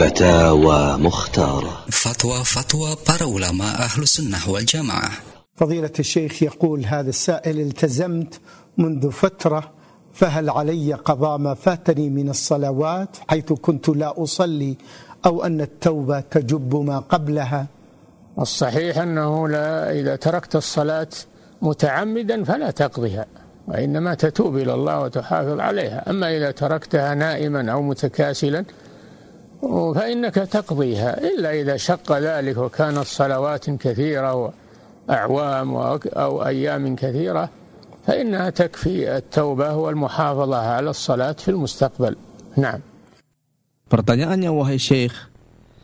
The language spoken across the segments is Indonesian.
فتاوى مختارة. Fatwa-fatwa para ulama ahlu sunnah wal jamaah فضيلة الشيخ يقول هذا السائل التزمت منذ فترة فهل علي قضاء ما فاتني من الصلوات حيث كنت لا أصلي أو أن التوبة تجب ما قبلها؟ الصحيح أنه لا إذا تركت الصلاة متعمدا فلا تقضيها وإنما تتوب إلى الله وتحافظ عليها. أما إذا تركتها نائما أو متكاسلا فإنك تقضيها إلا إذا شق ذلك وكانت صلوات كثيرة وأعوام أو أيام كثيرة فإنها تكفي التوبة والمحافظة على الصلاة في المستقبل نعم Pertanyaannya wahai Syekh,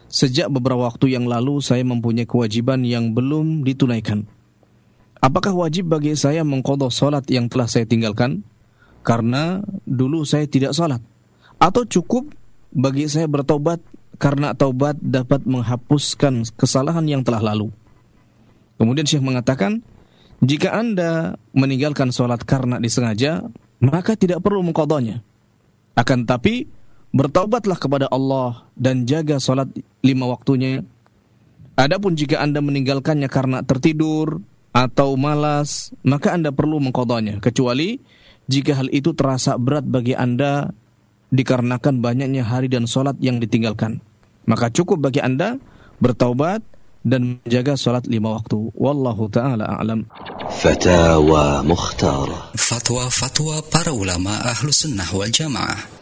sejak beberapa waktu yang lalu saya mempunyai kewajiban yang belum ditunaikan. Apakah wajib bagi saya mengkodok sholat yang telah saya tinggalkan? Karena dulu saya tidak sholat. Atau cukup bagi saya bertobat karena taubat dapat menghapuskan kesalahan yang telah lalu. Kemudian Syekh mengatakan, jika Anda meninggalkan sholat karena disengaja, maka tidak perlu mengkodoknya. Akan tapi, bertaubatlah kepada Allah dan jaga sholat lima waktunya. Adapun jika Anda meninggalkannya karena tertidur atau malas, maka Anda perlu mengkodoknya. Kecuali jika hal itu terasa berat bagi Anda dikarenakan banyaknya hari dan sholat yang ditinggalkan. Maka cukup bagi Anda bertaubat dan menjaga sholat lima waktu. Wallahu ta'ala a'lam. Fatwa Mukhtar Fatwa-fatwa para ulama ahlu sunnah wal jamaah